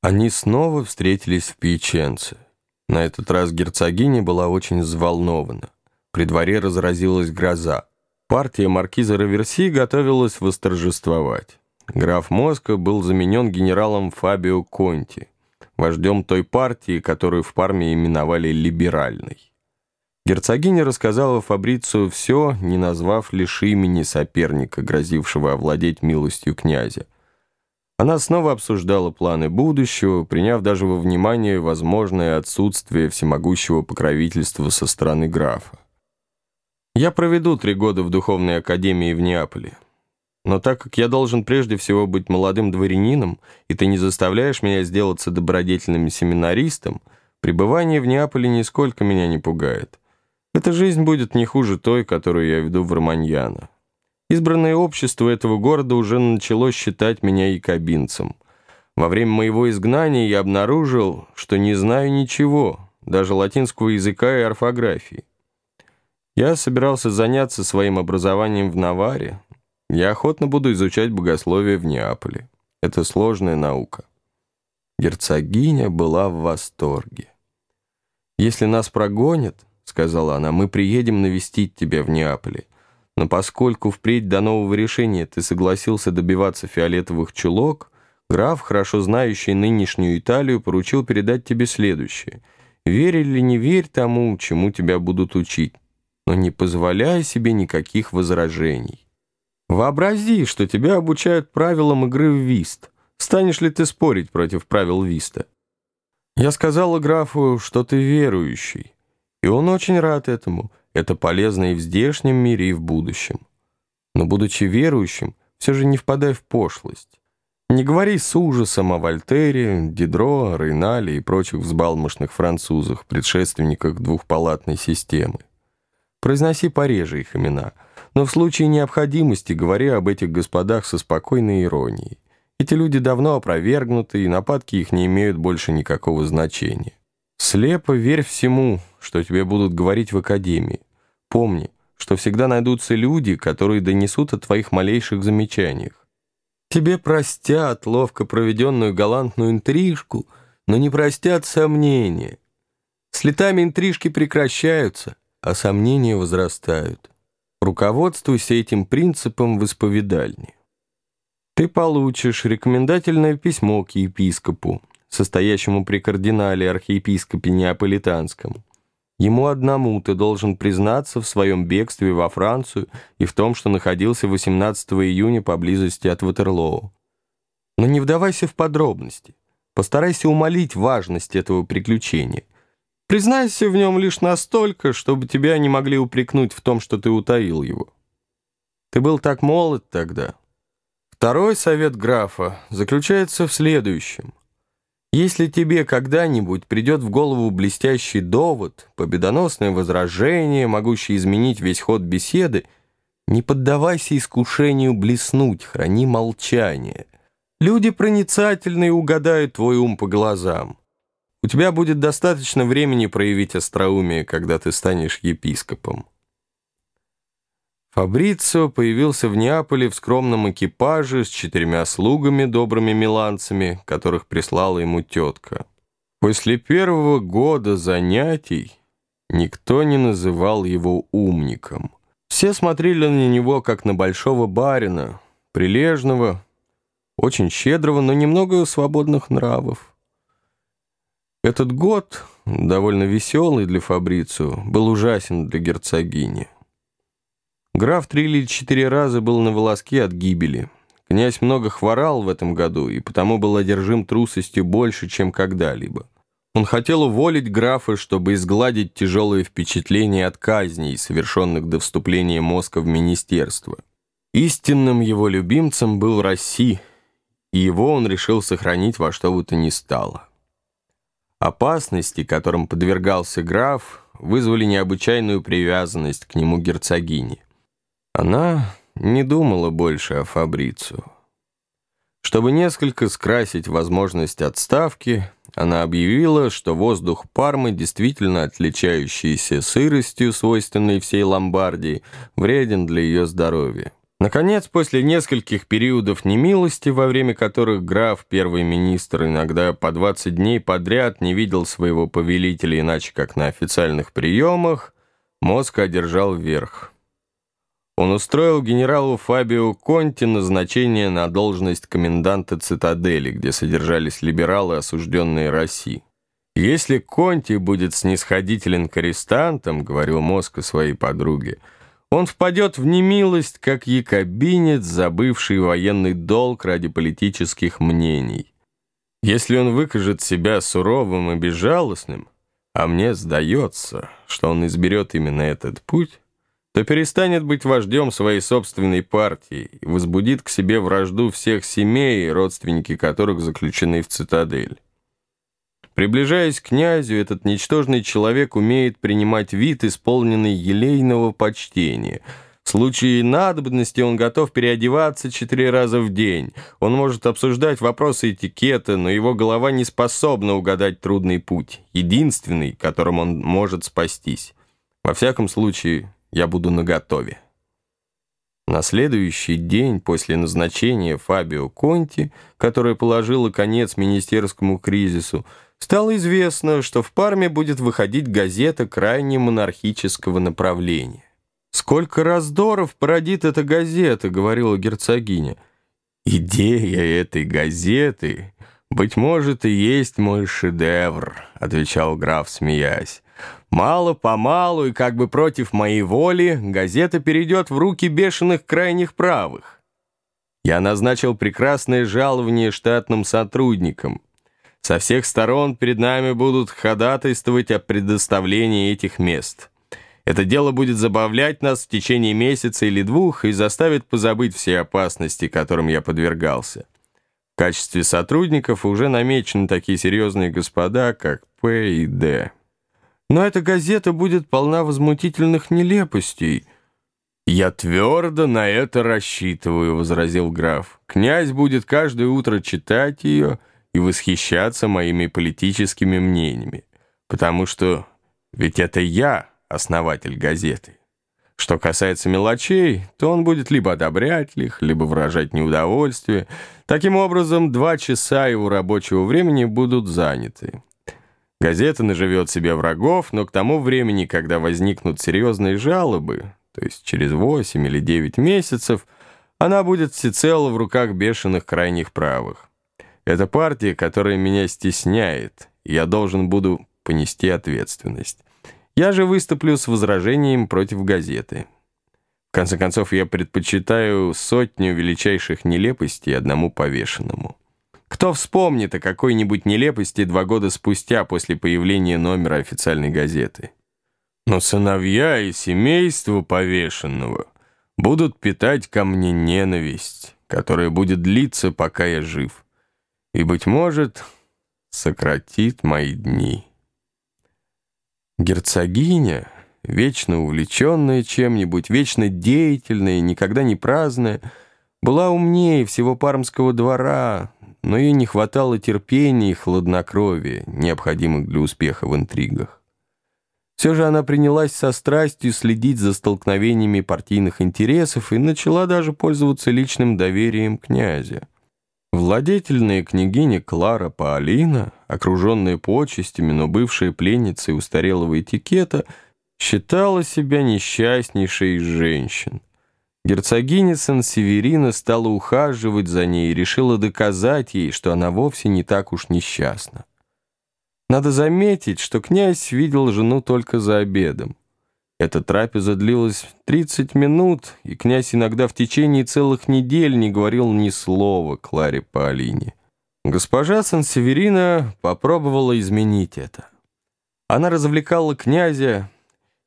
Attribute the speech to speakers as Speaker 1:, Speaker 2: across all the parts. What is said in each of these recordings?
Speaker 1: Они снова встретились в Пьяченце. На этот раз герцогиня была очень взволнована. При дворе разразилась гроза. Партия маркиза Раверси готовилась восторжествовать. Граф Моска был заменен генералом Фабио Конти, вождем той партии, которую в Парме именовали «либеральной». Герцогиня рассказала Фабрицию все, не назвав лишь имени соперника, грозившего овладеть милостью князя. Она снова обсуждала планы будущего, приняв даже во внимание возможное отсутствие всемогущего покровительства со стороны графа. «Я проведу три года в духовной академии в Неаполе. Но так как я должен прежде всего быть молодым дворянином, и ты не заставляешь меня сделаться добродетельным семинаристом, пребывание в Неаполе нисколько меня не пугает». Эта жизнь будет не хуже той, которую я веду в Романьяно. Избранное общество этого города уже начало считать меня якобинцем. Во время моего изгнания я обнаружил, что не знаю ничего, даже латинского языка и орфографии. Я собирался заняться своим образованием в Наваре. Я охотно буду изучать богословие в Неаполе. Это сложная наука. Герцогиня была в восторге. Если нас прогонят, сказала она, — «мы приедем навестить тебя в Неаполе. Но поскольку впредь до нового решения ты согласился добиваться фиолетовых чулок, граф, хорошо знающий нынешнюю Италию, поручил передать тебе следующее. Верь или не верь тому, чему тебя будут учить, но не позволяй себе никаких возражений. Вообрази, что тебя обучают правилам игры в вист. Станешь ли ты спорить против правил виста? Я сказала графу, что ты верующий, и он очень рад этому. Это полезно и в здешнем мире, и в будущем. Но, будучи верующим, все же не впадай в пошлость. Не говори с ужасом о Вольтере, Дидро, Рейнале и прочих взбалмошных французах, предшественниках двухпалатной системы. Произноси пореже их имена, но в случае необходимости говори об этих господах со спокойной иронией. Эти люди давно опровергнуты, и нападки их не имеют больше никакого значения. Слепо верь всему, что тебе будут говорить в академии. Помни, что всегда найдутся люди, которые донесут о твоих малейших замечаниях. Тебе простят ловко проведенную галантную интрижку, но не простят сомнения. С летами интрижки прекращаются, а сомнения возрастают. Руководствуйся этим принципом в исповедальне. Ты получишь рекомендательное письмо к епископу, состоящему при кардинале архиепископе Неаполитанском. Ему одному ты должен признаться в своем бегстве во Францию и в том, что находился 18 июня поблизости от Ватерлоу. Но не вдавайся в подробности. Постарайся умолить важность этого приключения. Признайся в нем лишь настолько, чтобы тебя не могли упрекнуть в том, что ты утаил его. Ты был так молод тогда. Второй совет графа заключается в следующем. Если тебе когда-нибудь придет в голову блестящий довод, победоносное возражение, могущее изменить весь ход беседы, не поддавайся искушению блеснуть, храни молчание. Люди проницательные угадают твой ум по глазам. У тебя будет достаточно времени проявить остроумие, когда ты станешь епископом. Фабрицио появился в Неаполе в скромном экипаже с четырьмя слугами, добрыми миланцами, которых прислала ему тетка. После первого года занятий никто не называл его умником. Все смотрели на него как на большого барина, прилежного, очень щедрого, но немного свободных нравов. Этот год, довольно веселый для Фабрицио, был ужасен для герцогини. Граф три или четыре раза был на волоске от гибели. Князь много хворал в этом году и потому был одержим трусостью больше, чем когда-либо. Он хотел уволить графа, чтобы изгладить тяжелые впечатления от казней, совершенных до вступления мозга в министерство. Истинным его любимцем был Росси, и его он решил сохранить во что бы то ни стало. Опасности, которым подвергался граф, вызвали необычайную привязанность к нему герцогини. Она не думала больше о Фабрицу. Чтобы несколько скрасить возможность отставки, она объявила, что воздух Пармы, действительно отличающийся сыростью, свойственной всей Ломбардии, вреден для ее здоровья. Наконец, после нескольких периодов немилости, во время которых граф, первый министр, иногда по 20 дней подряд не видел своего повелителя иначе, как на официальных приемах, мозг одержал верх. Он устроил генералу Фабио Конти назначение на должность коменданта цитадели, где содержались либералы, осужденные России. «Если Конти будет снисходителен к арестантам, — говорил Мозг своей подруге, — он впадет в немилость, как якобинец, забывший военный долг ради политических мнений. Если он выкажет себя суровым и безжалостным, а мне сдается, что он изберет именно этот путь, то перестанет быть вождем своей собственной партии и возбудит к себе вражду всех семей, родственники которых заключены в цитадель. Приближаясь к князю, этот ничтожный человек умеет принимать вид, исполненный елейного почтения. В случае надобности он готов переодеваться четыре раза в день. Он может обсуждать вопросы этикета, но его голова не способна угадать трудный путь, единственный, которым он может спастись. Во всяком случае, я буду наготове. На следующий день после назначения Фабио Конти, которое положило конец министерскому кризису, стало известно, что в Парме будет выходить газета крайне монархического направления. «Сколько раздоров породит эта газета», — говорила герцогиня. «Идея этой газеты, быть может, и есть мой шедевр», — отвечал граф, смеясь. «Мало-помалу и как бы против моей воли газета перейдет в руки бешеных крайних правых. Я назначил прекрасное жалование штатным сотрудникам». Со всех сторон перед нами будут ходатайствовать о предоставлении этих мест. Это дело будет забавлять нас в течение месяца или двух и заставит позабыть все опасности, которым я подвергался. В качестве сотрудников уже намечены такие серьезные господа, как П и Д. Но эта газета будет полна возмутительных нелепостей. «Я твердо на это рассчитываю», — возразил граф. «Князь будет каждое утро читать ее» и восхищаться моими политическими мнениями, потому что ведь это я основатель газеты. Что касается мелочей, то он будет либо одобрять их, либо выражать неудовольствие. Таким образом, два часа его рабочего времени будут заняты. Газета наживет себе врагов, но к тому времени, когда возникнут серьезные жалобы, то есть через 8 или 9 месяцев, она будет всецело в руках бешеных крайних правых. Это партия, которая меня стесняет, и я должен буду понести ответственность. Я же выступлю с возражением против газеты. В конце концов, я предпочитаю сотню величайших нелепостей одному повешенному. Кто вспомнит о какой-нибудь нелепости два года спустя после появления номера официальной газеты? Но сыновья и семейство повешенного будут питать ко мне ненависть, которая будет длиться, пока я жив и, быть может, сократит мои дни. Герцогиня, вечно увлеченная чем-нибудь, вечно деятельная, никогда не праздная, была умнее всего пармского двора, но ей не хватало терпения и хладнокровия, необходимых для успеха в интригах. Все же она принялась со страстью следить за столкновениями партийных интересов и начала даже пользоваться личным доверием князя. Владетельная княгиня Клара Паолина, окруженная почестями, но бывшая пленницей устарелого этикета, считала себя несчастнейшей из женщин. Герцогиня Сан-Северина стала ухаживать за ней и решила доказать ей, что она вовсе не так уж несчастна. Надо заметить, что князь видел жену только за обедом. Эта трапеза длилась 30 минут, и князь иногда в течение целых недель не говорил ни слова Кларе Паолине. Госпожа Сан-Северина попробовала изменить это. Она развлекала князя,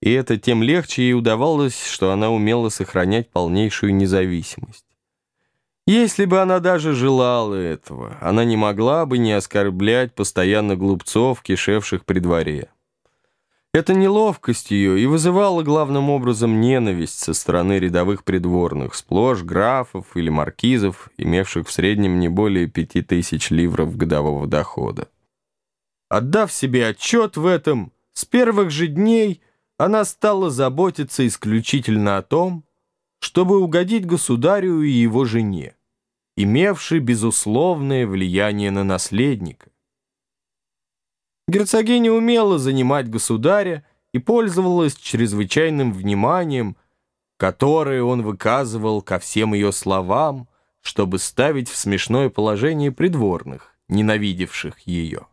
Speaker 1: и это тем легче ей удавалось, что она умела сохранять полнейшую независимость. Если бы она даже желала этого, она не могла бы не оскорблять постоянно глупцов, кишевших при дворе. Эта неловкость ее и вызывала главным образом ненависть со стороны рядовых придворных, сплошь графов или маркизов, имевших в среднем не более пяти тысяч ливров годового дохода. Отдав себе отчет в этом, с первых же дней она стала заботиться исключительно о том, чтобы угодить государю и его жене, имевшей безусловное влияние на наследника. Герцогиня умела занимать государя и пользовалась чрезвычайным вниманием, которое он выказывал ко всем ее словам, чтобы ставить в смешное положение придворных, ненавидевших ее.